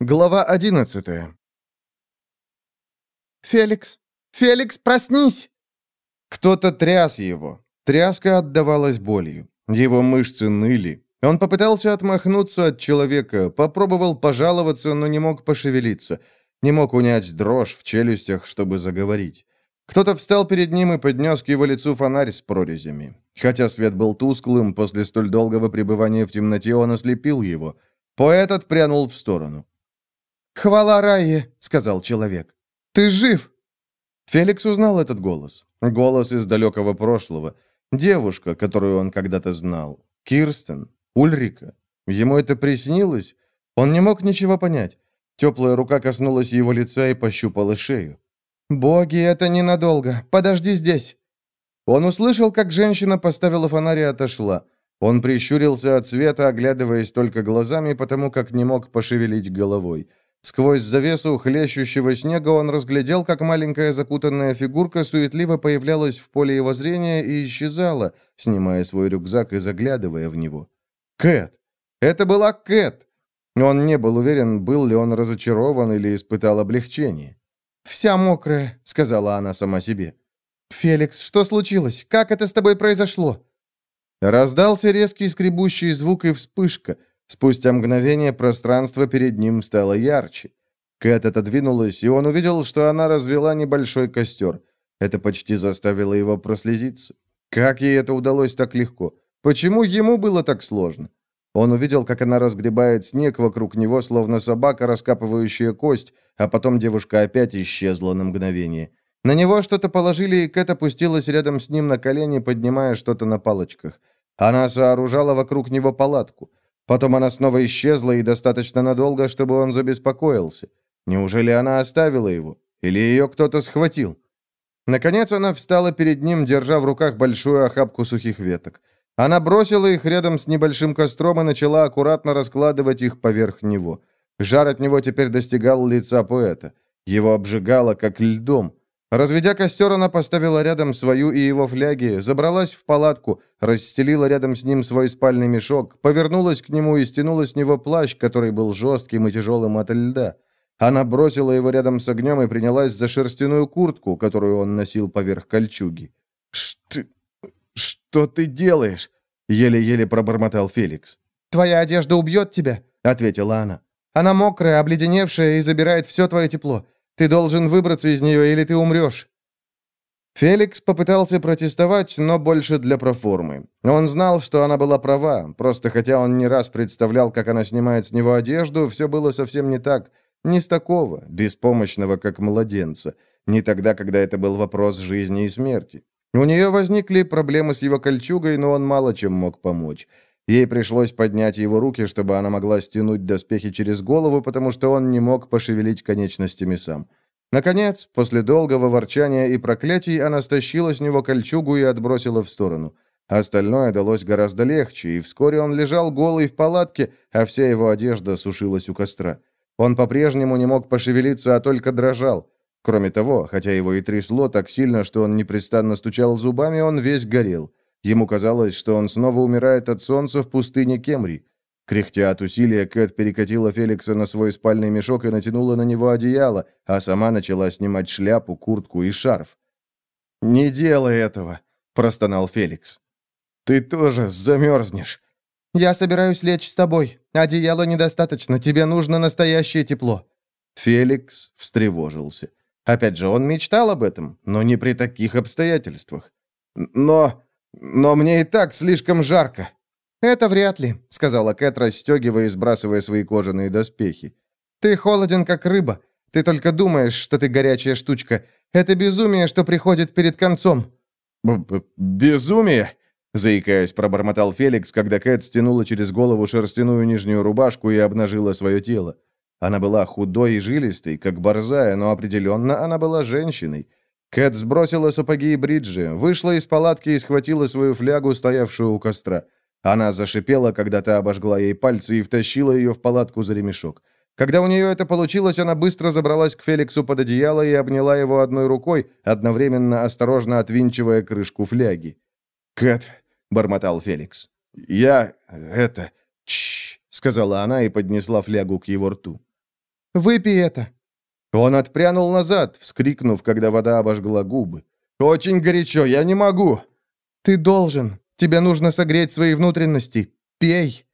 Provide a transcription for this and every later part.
Глава 11 «Феликс! Феликс, проснись!» Кто-то тряс его. Тряска отдавалась болью. Его мышцы ныли. Он попытался отмахнуться от человека, попробовал пожаловаться, но не мог пошевелиться. Не мог унять дрожь в челюстях, чтобы заговорить. Кто-то встал перед ним и поднес к его лицу фонарь с прорезями. Хотя свет был тусклым, после столь долгого пребывания в темноте он ослепил его. Поэт отпрянул в сторону. «Хвала Райе!» — сказал человек. «Ты жив!» Феликс узнал этот голос. Голос из далекого прошлого. Девушка, которую он когда-то знал. Кирстен. Ульрика. Ему это приснилось? Он не мог ничего понять. Теплая рука коснулась его лица и пощупала шею. «Боги, это ненадолго. Подожди здесь!» Он услышал, как женщина поставила фонарь и отошла. Он прищурился от света, оглядываясь только глазами, потому как не мог пошевелить головой. Сквозь завесу хлещущего снега он разглядел, как маленькая закутанная фигурка суетливо появлялась в поле его зрения и исчезала, снимая свой рюкзак и заглядывая в него. Кэт! Это была Кэт! Он не был уверен, был ли он разочарован или испытал облегчение. «Вся мокрая», — сказала она сама себе. «Феликс, что случилось? Как это с тобой произошло?» Раздался резкий скребущий звук и вспышка — Спустя мгновение пространство перед ним стало ярче. Кэт отодвинулась, и он увидел, что она развела небольшой костер. Это почти заставило его прослезиться. Как ей это удалось так легко? Почему ему было так сложно? Он увидел, как она разгребает снег вокруг него, словно собака, раскапывающая кость, а потом девушка опять исчезла на мгновение. На него что-то положили, и Кэт опустилась рядом с ним на колени, поднимая что-то на палочках. Она сооружала вокруг него палатку. Потом она снова исчезла и достаточно надолго, чтобы он забеспокоился. Неужели она оставила его? Или ее кто-то схватил? Наконец она встала перед ним, держа в руках большую охапку сухих веток. Она бросила их рядом с небольшим костром и начала аккуратно раскладывать их поверх него. Жар от него теперь достигал лица поэта. Его обжигало, как льдом. Разведя костер, она поставила рядом свою и его фляги, забралась в палатку, расстелила рядом с ним свой спальный мешок, повернулась к нему и стянула с него плащ, который был жестким и тяжелым от льда. Она бросила его рядом с огнем и принялась за шерстяную куртку, которую он носил поверх кольчуги. «Что... что ты делаешь?» — еле-еле пробормотал Феликс. «Твоя одежда убьет тебя», — ответила она. «Она мокрая, обледеневшая и забирает все твое тепло. Ты должен выбраться из нее, или ты умрешь». Феликс попытался протестовать, но больше для проформы. Он знал, что она была права, просто хотя он не раз представлял, как она снимает с него одежду, все было совсем не так. Не с такого, беспомощного, как младенца. Не тогда, когда это был вопрос жизни и смерти. У нее возникли проблемы с его кольчугой, но он мало чем мог помочь. Ей пришлось поднять его руки, чтобы она могла стянуть доспехи через голову, потому что он не мог пошевелить конечностями сам. Наконец, после долгого ворчания и проклятий, она стащила с него кольчугу и отбросила в сторону. Остальное далось гораздо легче, и вскоре он лежал голый в палатке, а вся его одежда сушилась у костра. Он по-прежнему не мог пошевелиться, а только дрожал. Кроме того, хотя его и трясло так сильно, что он непрестанно стучал зубами, он весь горел. Ему казалось, что он снова умирает от солнца в пустыне Кемри. Кряхтя от усилия, Кэт перекатила Феликса на свой спальный мешок и натянула на него одеяло, а сама начала снимать шляпу, куртку и шарф. «Не делай этого!» – простонал Феликс. «Ты тоже замерзнешь!» «Я собираюсь лечь с тобой. Одеяла недостаточно, тебе нужно настоящее тепло». Феликс встревожился. Опять же, он мечтал об этом, но не при таких обстоятельствах. «Но...» Но мне и так слишком жарко». «Это вряд ли», — сказала Кэт, расстегивая и сбрасывая свои кожаные доспехи. «Ты холоден, как рыба. Ты только думаешь, что ты горячая штучка. Это безумие, что приходит перед концом». Б -б «Безумие?» — заикаясь, пробормотал Феликс, когда Кэт стянула через голову шерстяную нижнюю рубашку и обнажила свое тело. Она была худой и жилистой, как борзая, но определенно она была женщиной. Кэт сбросила сапоги и бриджи, вышла из палатки и схватила свою флягу, стоявшую у костра. Она зашипела, когда та обожгла ей пальцы и втащила ее в палатку за ремешок. Когда у нее это получилось, она быстро забралась к Феликсу под одеяло и обняла его одной рукой, одновременно осторожно отвинчивая крышку фляги. «Кэт», — бормотал Феликс, — «я... это... чш», — сказала она и поднесла флягу к его рту. Выпей это». Он отпрянул назад, вскрикнув, когда вода обожгла губы. «Очень горячо, я не могу!» «Ты должен. Тебе нужно согреть свои внутренности. Пей!»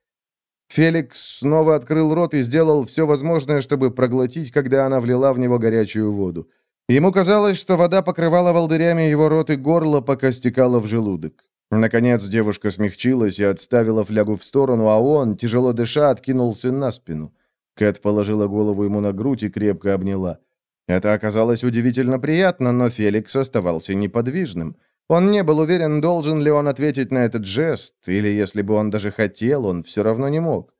Феликс снова открыл рот и сделал все возможное, чтобы проглотить, когда она влила в него горячую воду. Ему казалось, что вода покрывала волдырями его рот и горло, пока стекала в желудок. Наконец девушка смягчилась и отставила флягу в сторону, а он, тяжело дыша, откинулся на спину. Кэт положила голову ему на грудь и крепко обняла. Это оказалось удивительно приятно, но Феликс оставался неподвижным. Он не был уверен, должен ли он ответить на этот жест, или если бы он даже хотел, он все равно не мог.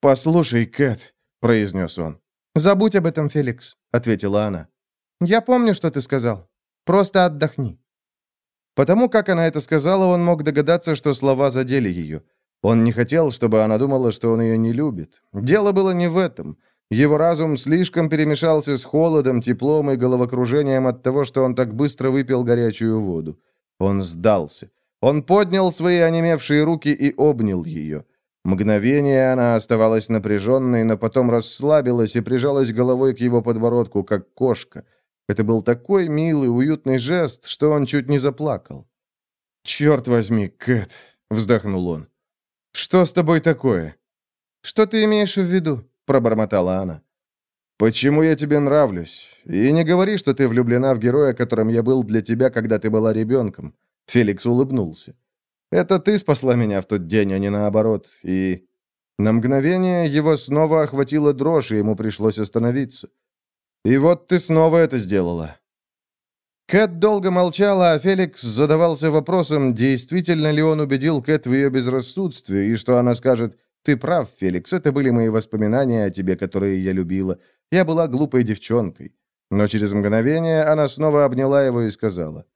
«Послушай, Кэт», — произнес он. «Забудь об этом, Феликс», — ответила она. «Я помню, что ты сказал. Просто отдохни». Потому как она это сказала, он мог догадаться, что слова задели ее. Он не хотел, чтобы она думала, что он ее не любит. Дело было не в этом. Его разум слишком перемешался с холодом, теплом и головокружением от того, что он так быстро выпил горячую воду. Он сдался. Он поднял свои онемевшие руки и обнял ее. Мгновение она оставалась напряженной, но потом расслабилась и прижалась головой к его подбородку, как кошка. Это был такой милый, уютный жест, что он чуть не заплакал. «Черт возьми, Кэт!» — вздохнул он. «Что с тобой такое?» «Что ты имеешь в виду?» — пробормотала она. «Почему я тебе нравлюсь? И не говори, что ты влюблена в героя, которым я был для тебя, когда ты была ребенком». Феликс улыбнулся. «Это ты спасла меня в тот день, а не наоборот. И...» На мгновение его снова охватила дрожь, и ему пришлось остановиться. «И вот ты снова это сделала». Кэт долго молчала, а Феликс задавался вопросом, действительно ли он убедил Кэт в ее безрассудстве, и что она скажет «Ты прав, Феликс, это были мои воспоминания о тебе, которые я любила. Я была глупой девчонкой». Но через мгновение она снова обняла его и сказала.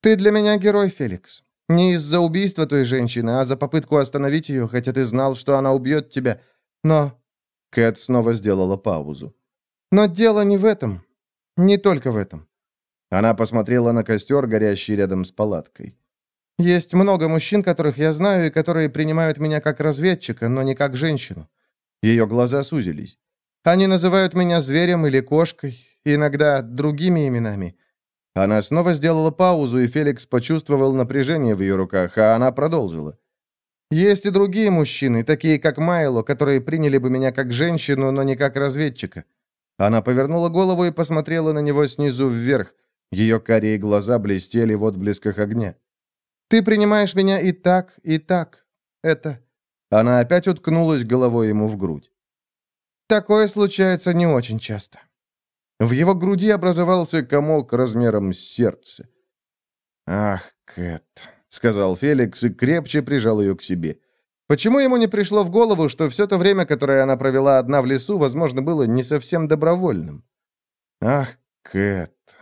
«Ты для меня герой, Феликс. Не из-за убийства той женщины, а за попытку остановить ее, хотя ты знал, что она убьет тебя. Но...» Кэт снова сделала паузу. «Но дело не в этом. Не только в этом». Она посмотрела на костер, горящий рядом с палаткой. Есть много мужчин, которых я знаю, и которые принимают меня как разведчика, но не как женщину». Ее глаза сузились. «Они называют меня зверем или кошкой, иногда другими именами». Она снова сделала паузу, и Феликс почувствовал напряжение в ее руках, а она продолжила. «Есть и другие мужчины, такие как Майло, которые приняли бы меня как женщину, но не как разведчика». Она повернула голову и посмотрела на него снизу вверх. Ее карие глаза блестели в отблесках огня. Ты принимаешь меня и так, и так. Это...» Она опять уткнулась головой ему в грудь. «Такое случается не очень часто». В его груди образовался комок размером с сердце. «Ах, Кэт», — сказал Феликс и крепче прижал ее к себе. Почему ему не пришло в голову, что все то время, которое она провела одна в лесу, возможно, было не совсем добровольным? «Ах, Кэт»,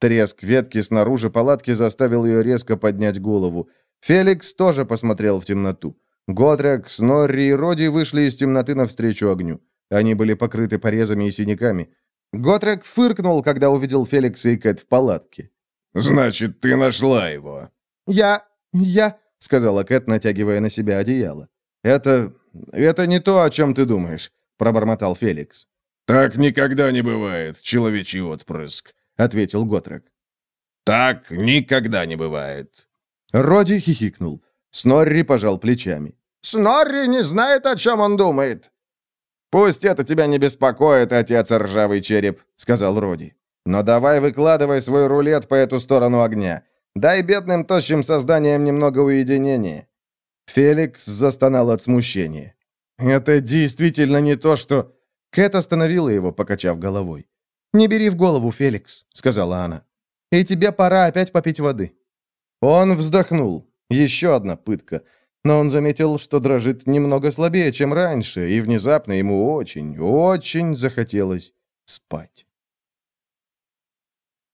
Треск ветки снаружи палатки заставил ее резко поднять голову. Феликс тоже посмотрел в темноту. Готрек, Снорри и Роди вышли из темноты навстречу огню. Они были покрыты порезами и синяками. Готрек фыркнул, когда увидел Феликса и Кэт в палатке. «Значит, ты нашла его?» «Я... я...» — сказала Кэт, натягивая на себя одеяло. «Это... это не то, о чем ты думаешь», — пробормотал Феликс. «Так никогда не бывает, человечий отпрыск ответил Готрек. «Так никогда не бывает». Роди хихикнул. Снорри пожал плечами. «Снорри не знает, о чем он думает». «Пусть это тебя не беспокоит, отец ржавый череп», — сказал Роди. «Но давай выкладывай свой рулет по эту сторону огня. Дай бедным тощим созданиям немного уединения». Феликс застонал от смущения. «Это действительно не то, что...» Кэт остановила его, покачав головой. «Не бери в голову, Феликс», — сказала она. «И тебе пора опять попить воды». Он вздохнул. Еще одна пытка. Но он заметил, что дрожит немного слабее, чем раньше, и внезапно ему очень, очень захотелось спать.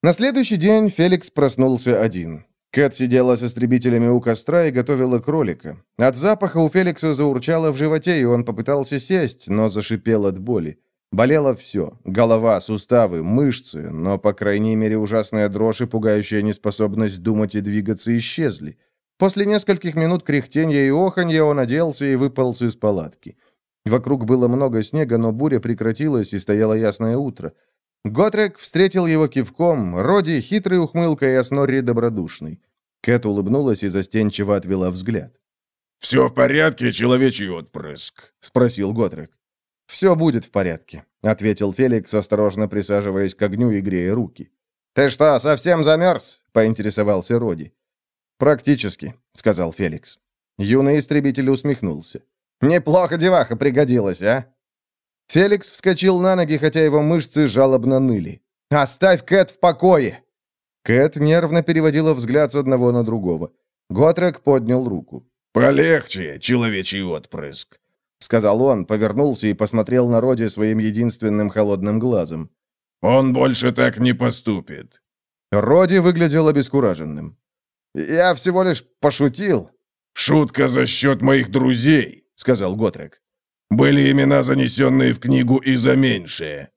На следующий день Феликс проснулся один. Кэт сидела с истребителями у костра и готовила кролика. От запаха у Феликса заурчало в животе, и он попытался сесть, но зашипел от боли. Болело все – голова, суставы, мышцы, но, по крайней мере, ужасная дрожь и пугающая неспособность думать и двигаться исчезли. После нескольких минут кряхтенья и оханья он оделся и выполз из палатки. Вокруг было много снега, но буря прекратилась, и стояло ясное утро. Готрек встретил его кивком, Роди хитрой ухмылкой, а Снорри добродушный. Кэт улыбнулась и застенчиво отвела взгляд. «Все в порядке, человечий отпрыск?» — спросил Готрек. «Все будет в порядке», — ответил Феликс, осторожно присаживаясь к огню и грея руки. «Ты что, совсем замерз?» — поинтересовался Роди. «Практически», — сказал Феликс. Юный истребитель усмехнулся. «Неплохо деваха пригодилась, а?» Феликс вскочил на ноги, хотя его мышцы жалобно ныли. «Оставь Кэт в покое!» Кэт нервно переводила взгляд с одного на другого. Готрек поднял руку. «Полегче, человечий отпрыск», — сказал он, повернулся и посмотрел на Роди своим единственным холодным глазом. «Он больше так не поступит». Роди выглядел обескураженным. «Я всего лишь пошутил». «Шутка за счет моих друзей», — сказал Готрек. «Были имена, занесенные в книгу, и за меньшее».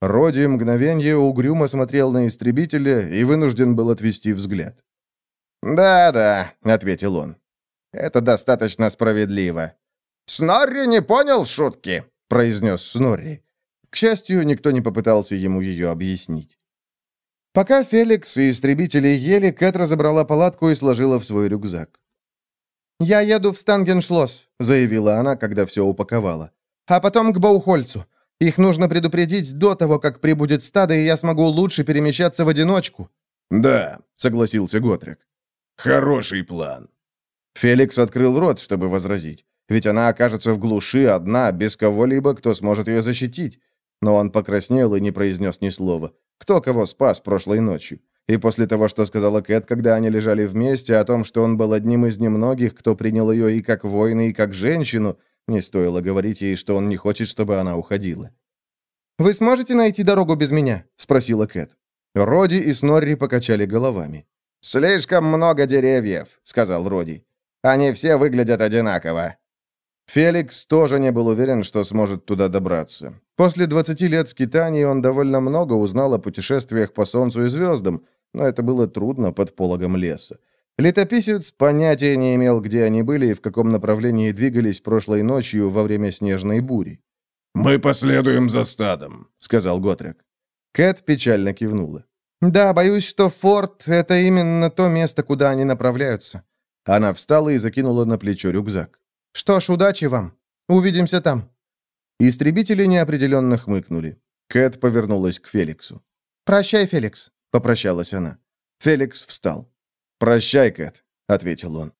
Роди мгновенье угрюмо смотрел на истребителя и вынужден был отвести взгляд. «Да-да», — ответил он. «Это достаточно справедливо». «Снорри не понял шутки», — произнес Снорри. К счастью, никто не попытался ему ее объяснить. Пока Феликс и истребители ели, Кэт разобрала палатку и сложила в свой рюкзак. «Я еду в Стангеншлосс», — заявила она, когда все упаковала. «А потом к Баухольцу. Их нужно предупредить до того, как прибудет стадо, и я смогу лучше перемещаться в одиночку». «Да», — согласился Готрик. «Хороший план». Феликс открыл рот, чтобы возразить. Ведь она окажется в глуши одна, без кого-либо, кто сможет ее защитить. Но он покраснел и не произнес ни слова. Кто кого спас прошлой ночью? И после того, что сказала Кэт, когда они лежали вместе, о том, что он был одним из немногих, кто принял ее и как воина, и как женщину, не стоило говорить ей, что он не хочет, чтобы она уходила. «Вы сможете найти дорогу без меня?» — спросила Кэт. Роди и Снорри покачали головами. «Слишком много деревьев», — сказал Роди. «Они все выглядят одинаково». Феликс тоже не был уверен, что сможет туда добраться. После 20 лет скитаний он довольно много узнал о путешествиях по Солнцу и звездам, но это было трудно под пологом леса. Летописец понятия не имел, где они были и в каком направлении двигались прошлой ночью во время снежной бури. «Мы последуем за стадом», — сказал Готрек. Кэт печально кивнула. «Да, боюсь, что форт — это именно то место, куда они направляются». Она встала и закинула на плечо рюкзак. «Что ж, удачи вам. Увидимся там». Истребители неопределенно хмыкнули. Кэт повернулась к Феликсу. «Прощай, Феликс», — попрощалась она. Феликс встал. «Прощай, Кэт», — ответил он.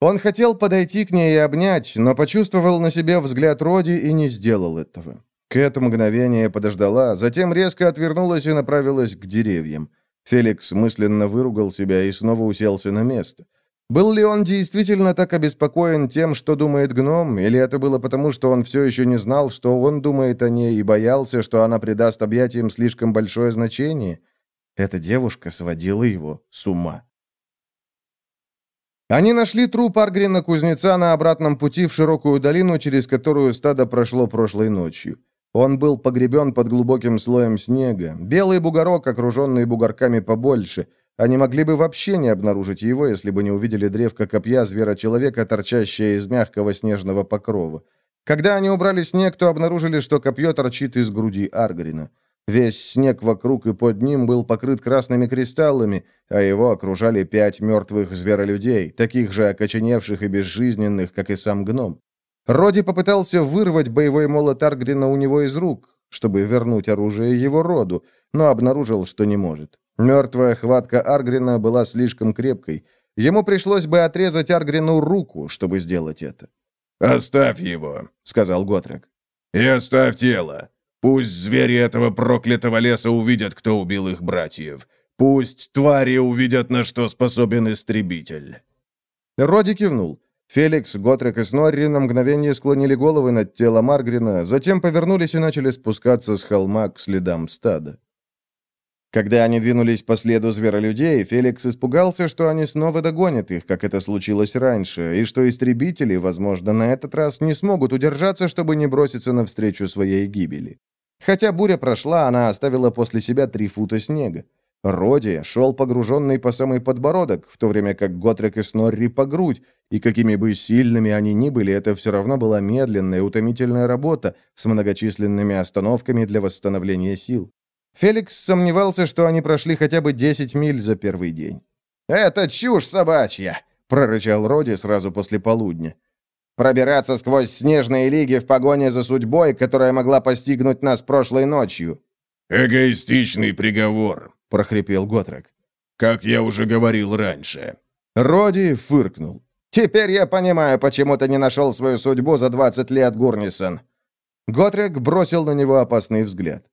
Он хотел подойти к ней и обнять, но почувствовал на себе взгляд Роди и не сделал этого. Кэт мгновение подождала, затем резко отвернулась и направилась к деревьям. Феликс мысленно выругал себя и снова уселся на место. Был ли он действительно так обеспокоен тем, что думает гном, или это было потому, что он все еще не знал, что он думает о ней, и боялся, что она придаст объятиям слишком большое значение? Эта девушка сводила его с ума. Они нашли труп Аргрина-кузнеца на обратном пути в широкую долину, через которую стадо прошло прошлой ночью. Он был погребен под глубоким слоем снега, белый бугорок, окруженный бугорками побольше – они могли бы вообще не обнаружить его, если бы не увидели древко копья звера-человека, торчащее из мягкого снежного покрова. Когда они убрали снег, то обнаружили, что копье торчит из груди Аргрина. Весь снег вокруг и под ним был покрыт красными кристаллами, а его окружали пять мертвых зверолюдей, таких же окоченевших и безжизненных, как и сам гном. Роди попытался вырвать боевой молот Аргрина у него из рук, чтобы вернуть оружие его роду, но обнаружил, что не может. Мертвая хватка Аргрина была слишком крепкой. Ему пришлось бы отрезать Аргрину руку, чтобы сделать это. «Оставь его», — сказал Готрек. «И оставь тело. Пусть звери этого проклятого леса увидят, кто убил их братьев. Пусть твари увидят, на что способен истребитель». Роди кивнул. Феликс, Готрек и Снорри на мгновение склонили головы над телом Аргрина, затем повернулись и начали спускаться с холма к следам стада. Когда они двинулись по следу зверолюдей, Феликс испугался, что они снова догонят их, как это случилось раньше, и что истребители, возможно, на этот раз не смогут удержаться, чтобы не броситься навстречу своей гибели. Хотя буря прошла, она оставила после себя три фута снега. Роди шел погруженный по самый подбородок, в то время как Готрек и Снорри по грудь, и какими бы сильными они ни были, это все равно была медленная, утомительная работа с многочисленными остановками для восстановления сил. Феликс сомневался, что они прошли хотя бы 10 миль за первый день. «Это чушь собачья!» — прорычал Роди сразу после полудня. «Пробираться сквозь снежные лиги в погоне за судьбой, которая могла постигнуть нас прошлой ночью». «Эгоистичный приговор», — прохрипел Готрек. «Как я уже говорил раньше». Роди фыркнул. «Теперь я понимаю, почему ты не нашел свою судьбу за 20 лет, Гурнисон». Готрек бросил на него опасный взгляд.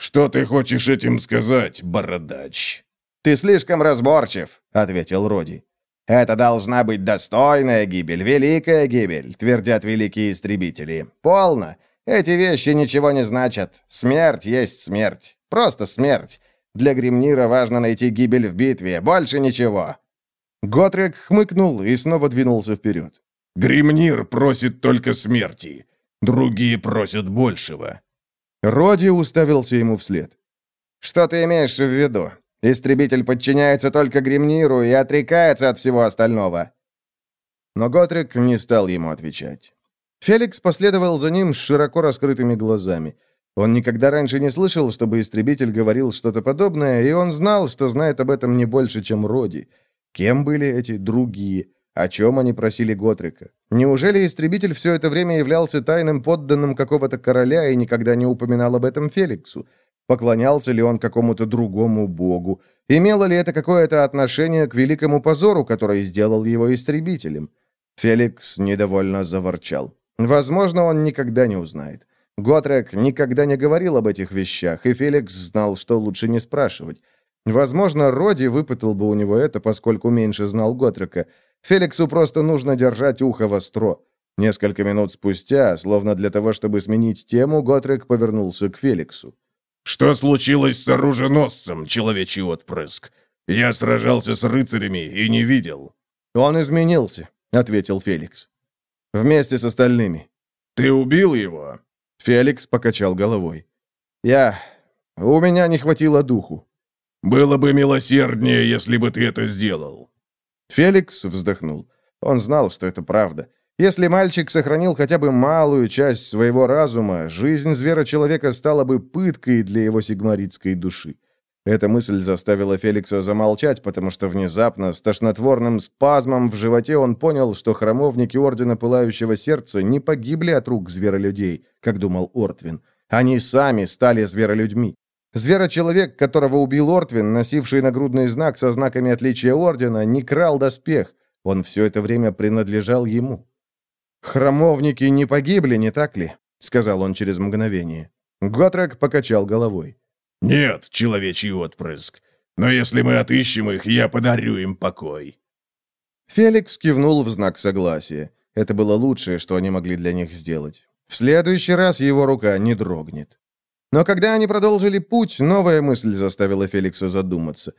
«Что ты хочешь этим сказать, бородач?» «Ты слишком разборчив», — ответил Роди. «Это должна быть достойная гибель, великая гибель», — твердят великие истребители. «Полно. Эти вещи ничего не значат. Смерть есть смерть. Просто смерть. Для Гримнира важно найти гибель в битве. Больше ничего. Готрек хмыкнул и снова двинулся вперед. «Гримнир просит только смерти. Другие просят большего». Роди уставился ему вслед. «Что ты имеешь в виду? Истребитель подчиняется только Гримниру и отрекается от всего остального». Но Готрек не стал ему отвечать. Феликс последовал за ним с широко раскрытыми глазами. Он никогда раньше не слышал, чтобы истребитель говорил что-то подобное, и он знал, что знает об этом не больше, чем Роди. Кем были эти другие? О чем они просили Готрика? Неужели истребитель все это время являлся тайным подданным какого-то короля и никогда не упоминал об этом Феликсу? Поклонялся ли он какому-то другому богу? Имело ли это какое-то отношение к великому позору, который сделал его истребителем? Феликс недовольно заворчал. Возможно, он никогда не узнает. Готрек никогда не говорил об этих вещах, и Феликс знал, что лучше не спрашивать. Возможно, Роди выпытал бы у него это, поскольку меньше знал Готрека. Феликсу просто нужно держать ухо востро. Несколько минут спустя, словно для того, чтобы сменить тему, Готрек повернулся к Феликсу. «Что случилось с оруженосцем, человечий отпрыск? Я сражался с рыцарями и не видел». «Он изменился», — ответил Феликс. «Вместе с остальными». «Ты убил его?» Феликс покачал головой. «Я... У меня не хватило духу». «Было бы милосерднее, если бы ты это сделал». Феликс вздохнул. Он знал, что это правда. Если мальчик сохранил хотя бы малую часть своего разума, жизнь звера-человека стала бы пыткой для его сигмаритской души. Эта мысль заставила Феликса замолчать, потому что внезапно, с тошнотворным спазмом в животе, он понял, что храмовники Ордена Пылающего Сердца не погибли от рук зверолюдей, как думал Ортвин. Они сами стали зверолюдьми. Зверочеловек, которого убил Ортвин, носивший нагрудный знак со знаками отличия Ордена, не крал доспех. Он все это время принадлежал ему. «Храмовники не погибли, не так ли?» — сказал он через мгновение. Готрек покачал головой. «Нет, человечий отпрыск. Но если мы отыщем их, я подарю им покой». Феликс кивнул в знак согласия. Это было лучшее, что они могли для них сделать. В следующий раз его рука не дрогнет. Но когда они продолжили путь, новая мысль заставила Феликса задуматься.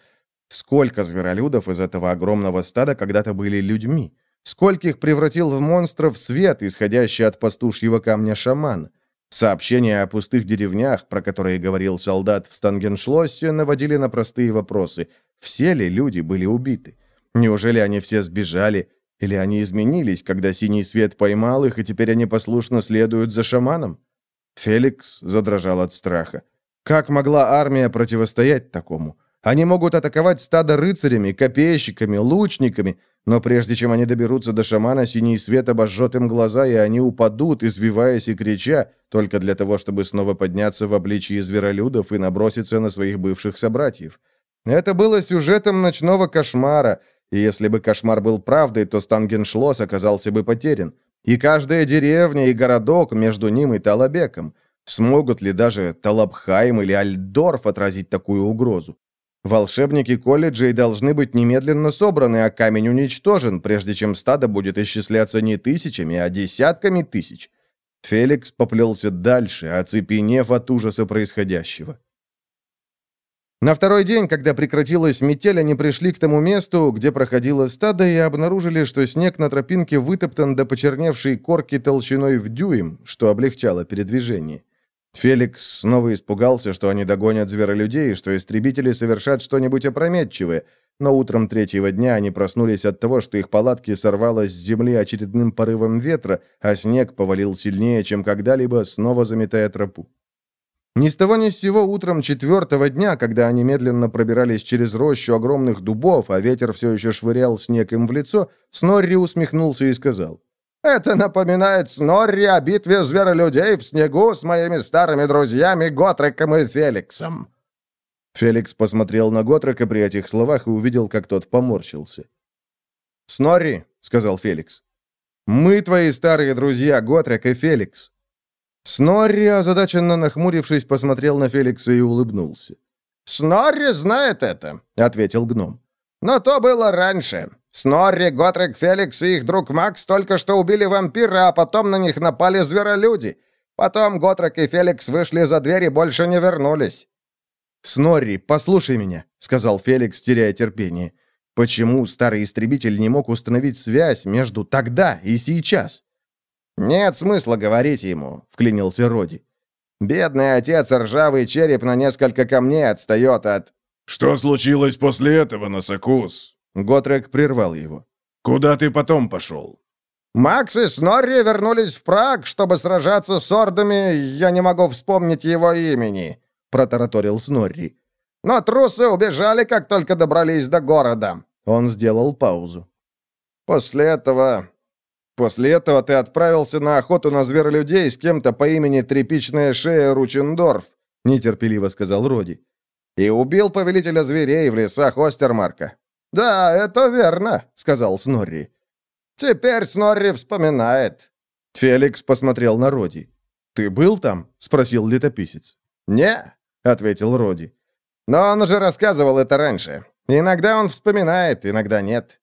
Сколько зверолюдов из этого огромного стада когда-то были людьми? Скольких превратил в монстров свет, исходящий от пастушьего камня шаман? Сообщения о пустых деревнях, про которые говорил солдат в Стангеншлоссе, наводили на простые вопросы. Все ли люди были убиты? Неужели они все сбежали? Или они изменились, когда синий свет поймал их, и теперь они послушно следуют за шаманом? Феликс задрожал от страха. Как могла армия противостоять такому? Они могут атаковать стадо рыцарями, копейщиками, лучниками, но прежде чем они доберутся до шамана, синий свет обожжет им глаза, и они упадут, извиваясь и крича, только для того, чтобы снова подняться в обличии зверолюдов и наброситься на своих бывших собратьев. Это было сюжетом ночного кошмара, и если бы кошмар был правдой, то Стангеншлос оказался бы потерян. И каждая деревня и городок между ним и Талабеком. Смогут ли даже Талабхайм или Альдорф отразить такую угрозу? Волшебники колледжей должны быть немедленно собраны, а камень уничтожен, прежде чем стадо будет исчисляться не тысячами, а десятками тысяч. Феликс поплелся дальше, оцепенев от ужаса происходящего. На второй день, когда прекратилась метель, они пришли к тому месту, где проходило стадо, и обнаружили, что снег на тропинке вытоптан до почерневшей корки толщиной в дюйм, что облегчало передвижение. Феликс снова испугался, что они догонят зверолюдей, что истребители совершат что-нибудь опрометчивое, но утром третьего дня они проснулись от того, что их палатки сорвало с земли очередным порывом ветра, а снег повалил сильнее, чем когда-либо, снова заметая тропу. Ни с того ни с сего утром четвертого дня, когда они медленно пробирались через рощу огромных дубов, а ветер все еще швырял снег им в лицо, Снорри усмехнулся и сказал, «Это напоминает Снорри о битве зверолюдей в снегу с моими старыми друзьями Готреком и Феликсом». Феликс посмотрел на Готрека при этих словах и увидел, как тот поморщился. «Снорри», — сказал Феликс, — «мы твои старые друзья, Готрек и Феликс». Снорри, озадаченно нахмурившись, посмотрел на Феликса и улыбнулся. «Снорри знает это», — ответил гном. «Но то было раньше. Снорри, Готрек, Феликс и их друг Макс только что убили вампира, а потом на них напали зверолюди. Потом Готрек и Феликс вышли за дверь и больше не вернулись. «Снорри, послушай меня», — сказал Феликс, теряя терпение. «Почему старый истребитель не мог установить связь между тогда и сейчас?» «Нет смысла говорить ему», — вклинился Роди. «Бедный отец, ржавый череп на несколько камней отстает от...» «Что случилось после этого, Носокус?» Готрек прервал его. «Куда ты потом пошел?» «Макс и Снорри вернулись в Праг, чтобы сражаться с ордами, я не могу вспомнить его имени», протараторил Снорри. «Но трусы убежали, как только добрались до города». Он сделал паузу. «После этого... После этого ты отправился на охоту на зверолюдей с кем-то по имени Тряпичная шея Ручендорф», нетерпеливо сказал Роди. «И убил повелителя зверей в лесах Остермарка». «Да, это верно», — сказал Снорри. «Теперь Снорри вспоминает». Феликс посмотрел на Роди. «Ты был там?» — спросил летописец. «Не», — ответил Роди. «Но он уже рассказывал это раньше. Иногда он вспоминает, иногда нет».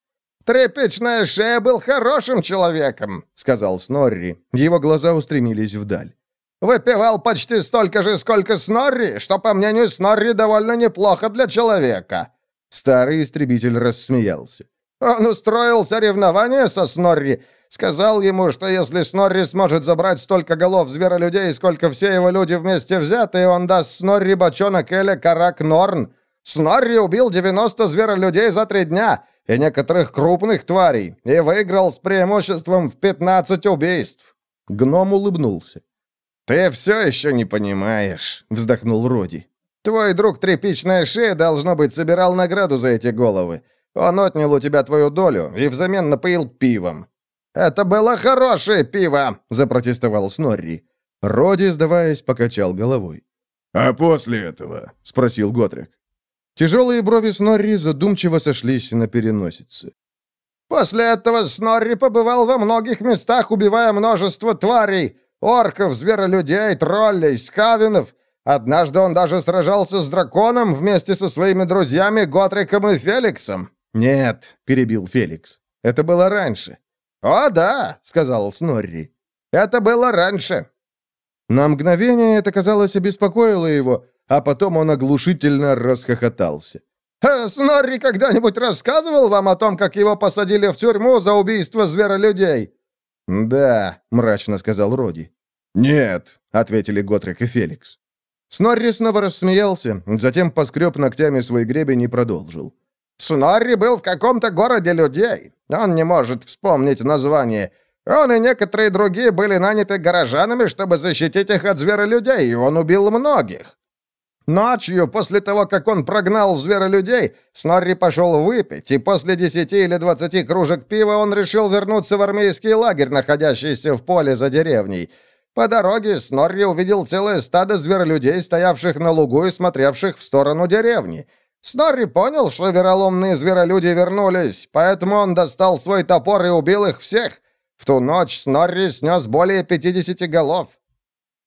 «Тряпичная шея был хорошим человеком», — сказал Снорри. Его глаза устремились вдаль. «Выпивал почти столько же, сколько Снорри, что, по мнению Снорри, довольно неплохо для человека». Старый истребитель рассмеялся. «Он устроил соревнование со Снорри Сказал ему, что если Снорри сможет забрать столько голов зверолюдей, сколько все его люди вместе взятые, он даст Снорри бочонок Эля Карак Норн. Снорри убил 90 зверолюдей за три дня и некоторых крупных тварей, и выиграл с преимуществом в 15 убийств». Гном улыбнулся. «Ты все еще не понимаешь», — вздохнул Роди. «Твой друг Тряпичная Шея, должно быть, собирал награду за эти головы. Он отнял у тебя твою долю и взамен напоил пивом. «Это было хорошее пиво!» — запротестовал Снорри. Роди, сдаваясь, покачал головой. «А после этого?» — спросил Готрик. Тяжелые брови Снорри задумчиво сошлись на переносице. «После этого Снорри побывал во многих местах, убивая множество тварей. Орков, зверолюдей, троллей, скавинов. Однажды он даже сражался с драконом вместе со своими друзьями Готриком и Феликсом». «Нет», — перебил Феликс. «Это было раньше. «О, да», — сказал Снорри. «Это было раньше». На мгновение это, казалось, обеспокоило его, а потом он оглушительно расхохотался. «Э, «Снорри когда-нибудь рассказывал вам о том, как его посадили в тюрьму за убийство зверолюдей?» «Да», — мрачно сказал Роди. «Нет», — ответили Готрик и Феликс. Снорри снова рассмеялся, затем поскреб ногтями свой гребень и продолжил. Снорри был в каком-то городе людей. Он не может вспомнить название. Он и некоторые другие были наняты горожанами, чтобы защитить их от зверолюдей, и он убил многих. Ночью, после того, как он прогнал зверолюдей, Снорри пошел выпить, и после десяти или двадцати кружек пива он решил вернуться в армейский лагерь, находящийся в поле за деревней. По дороге Снорри увидел целое стадо зверолюдей, стоявших на лугу и смотревших в сторону деревни. Снорри понял, что вероломные зверолюди вернулись, поэтому он достал свой топор и убил их всех. В ту ночь Снорри снес более 50 голов.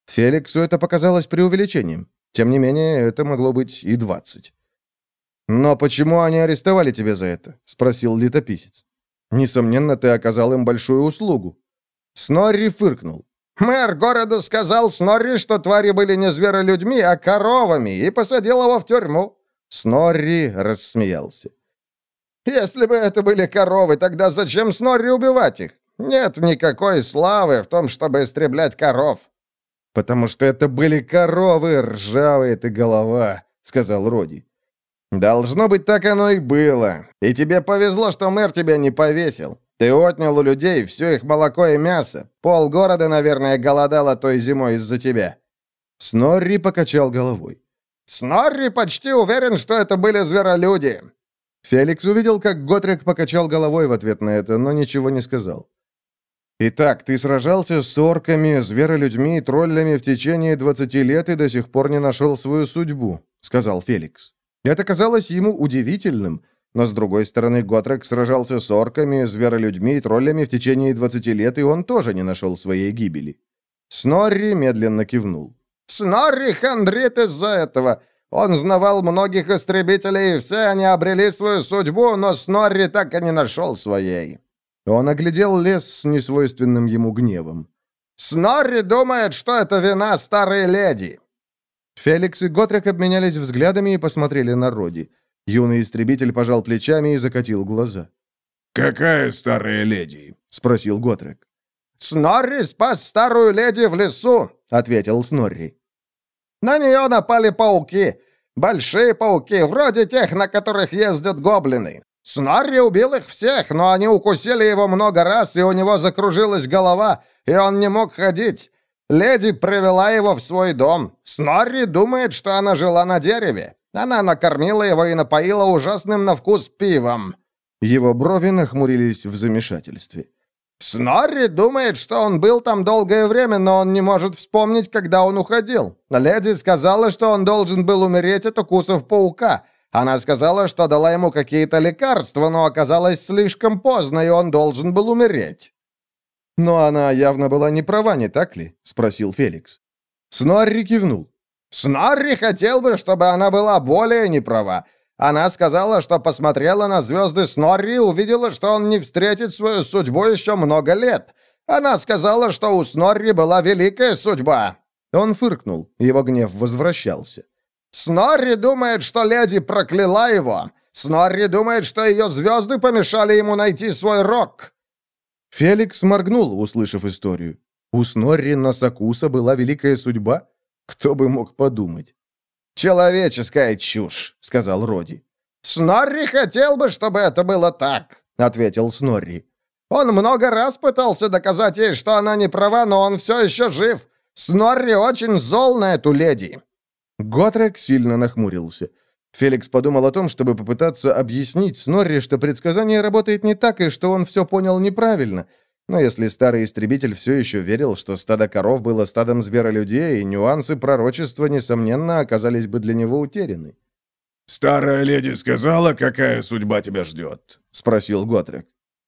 Феликсу это показалось преувеличением. Тем не менее, это могло быть и 20. «Но почему они арестовали тебя за это?» — спросил летописец. «Несомненно, ты оказал им большую услугу». Снорри фыркнул. «Мэр города сказал Снорри, что твари были не зверолюдьми, а коровами, и посадил его в тюрьму. Снорри рассмеялся. «Если бы это были коровы, тогда зачем Снорри убивать их? Нет никакой славы в том, чтобы истреблять коров». «Потому что это были коровы, ржавая ты голова», — сказал Роди. «Должно быть, так оно и было. И тебе повезло, что мэр тебя не повесил. Ты отнял у людей все их молоко и мясо. Пол города, наверное, голодало той зимой из-за тебя». Снорри покачал головой. «Снорри почти уверен, что это были зверолюди». Феликс увидел, как Готрик покачал головой в ответ на это, но ничего не сказал. «Итак, ты сражался с орками, зверолюдьми и троллями в течение 20 лет и до сих пор не нашел свою судьбу», — сказал Феликс. Это казалось ему удивительным, но, с другой стороны, Готрек сражался с орками, зверолюдьми и троллями в течение 20 лет, и он тоже не нашел своей гибели. Снорри медленно кивнул. «Снорри хандрит из-за этого. Он знавал многих истребителей, и все они обрели свою судьбу, но Снорри так и не нашел своей». Он оглядел лес с несвойственным ему гневом. «Снорри думает, что это вина старой леди. Феликс и Готрек обменялись взглядами и посмотрели на Роди. Юный истребитель пожал плечами и закатил глаза. «Какая старая леди?» — спросил Готрек. «Снорри спас старую леди в лесу», — ответил Снорри. «На нее напали пауки. Большие пауки, вроде тех, на которых ездят гоблины. Снорри убил их всех, но они укусили его много раз, и у него закружилась голова, и он не мог ходить. Леди привела его в свой дом. Снорри думает, что она жила на дереве. Она накормила его и напоила ужасным на вкус пивом». Его брови нахмурились в замешательстве. «Снорри думает, что он был там долгое время, но он не может вспомнить, когда он уходил. Леди сказала, что он должен был умереть от укусов паука. Она сказала, что дала ему какие-то лекарства, но оказалось слишком поздно, и он должен был умереть». «Но она явно была не права, не так ли?» — спросил Феликс. Снорри кивнул. «Снорри хотел бы, чтобы она была более неправа. Она сказала, что посмотрела на звезды Снорри и увидела, что он не встретит свою судьбу еще много лет. Она сказала, что у Снорри была великая судьба». Он фыркнул, его гнев возвращался. «Снорри думает, что леди прокляла его. Снорри думает, что ее звезды помешали ему найти свой рок. Феликс моргнул, услышав историю. У Снорри Носокуса была великая судьба? Кто бы мог подумать? «Человеческая чушь», — сказал Роди. «Снорри хотел бы, чтобы это было так», — ответил Снорри. «Он много раз пытался доказать ей, что она не права, но он все еще жив. Снорри очень зол на эту леди». Готрек сильно нахмурился. Феликс подумал о том, чтобы попытаться объяснить Снорри, что предсказание работает не так и что он все понял неправильно. Но если старый истребитель все еще верил, что стадо коров было стадом зверолюдей, нюансы пророчества, несомненно, оказались бы для него утеряны. «Старая леди сказала, какая судьба тебя ждет?» — спросил Готрек.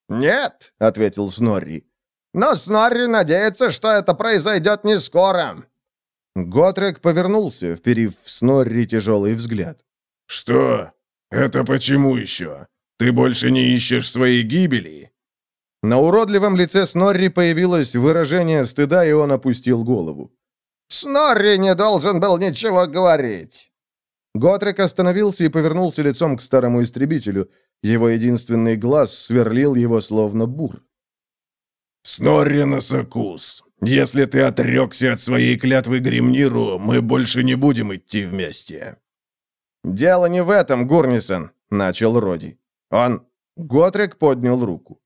«Нет», — ответил Снорри. «Но Снорри надеется, что это произойдет не скоро». Готрек повернулся, вперив в Снорри тяжелый взгляд. «Что? Это почему еще? Ты больше не ищешь своей гибели?» На уродливом лице Снорри появилось выражение стыда, и он опустил голову. «Снорри не должен был ничего говорить!» Готрек остановился и повернулся лицом к старому истребителю. Его единственный глаз сверлил его словно бур. «Снорри Носокус, если ты отрекся от своей клятвы Гримниру, мы больше не будем идти вместе». «Дело не в этом, Гурнисон», — начал Роди. Он... Готрек поднял руку.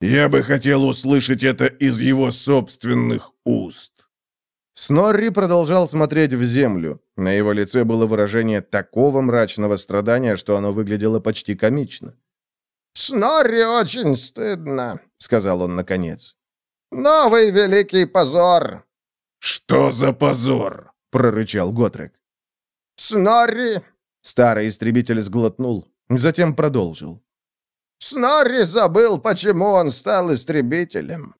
«Я бы хотел услышать это из его собственных уст». Снорри продолжал смотреть в землю. На его лице было выражение такого мрачного страдания, что оно выглядело почти комично. «Снорри очень стыдно», — сказал он наконец. «Новый великий позор!» «Что за позор?» — прорычал Готрек. «Снорри Старый истребитель сглотнул, затем продолжил. «Снорри забыл, почему он стал истребителем.